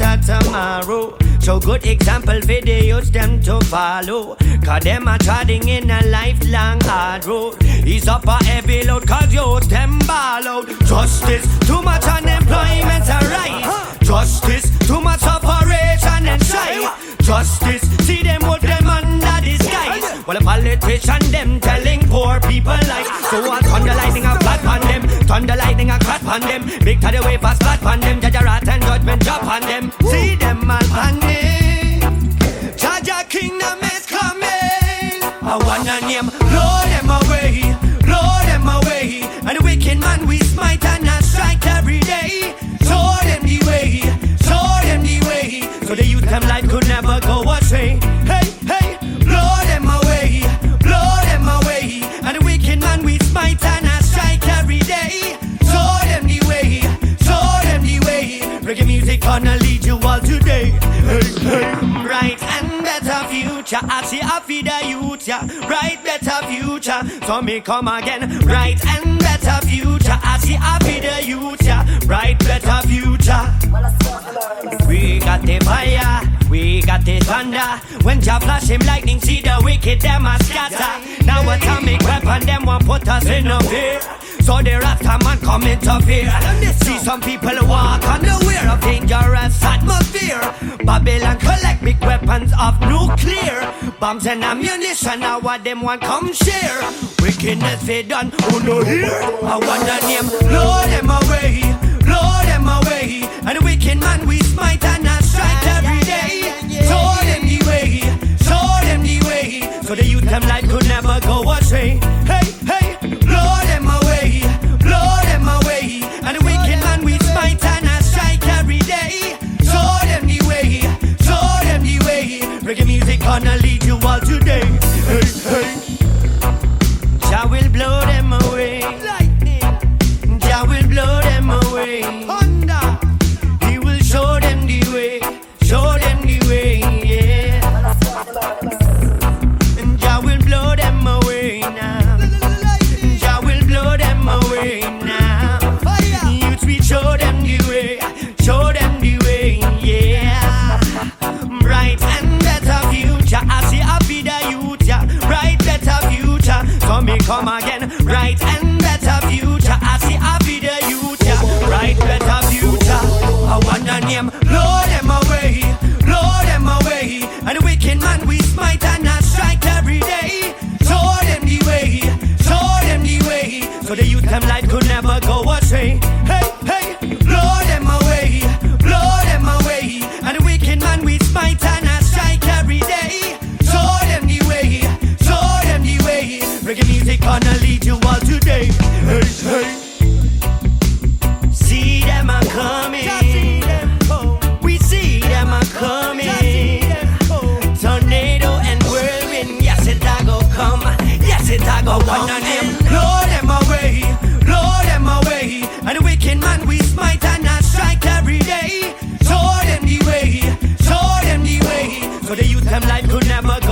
better tomorrow. Show good example for the youth them to follow. Cause them are treading in a lifelong hard road. Ease up a heavy load cause youth them ball out. Justice, too much unemployment right. Justice, too much operation and strife. Justice, see them with them under disguise. Well, the politician them telling poor people lies. So I thunder lightning a flat on them. Thunder lightning a crack on them. To the way fast kingdom is coming. I wanna name, blow future. I see I feed the youth, yeah. Right, better future. So me come again. Right and better future. I see I feed the youth, yeah. Right, better future. We got the fire, we got the thunder. When Jah flash him lightning, see the wicked them a scatter. Now atomic weapon them want put us in a fear. So the Rasta man come interfere. See some people walk of nuclear bombs and ammunition. Now what them want come share. Wickedness they done, who no hear? I wanna name, blow them away, blow them away. And the wicked man we smite and gonna lead you all today. Hey, hey. Jah will blow come again. Right and better future. I see the youth. Yeah. Bright better future. I wanna name. Blow them life could never go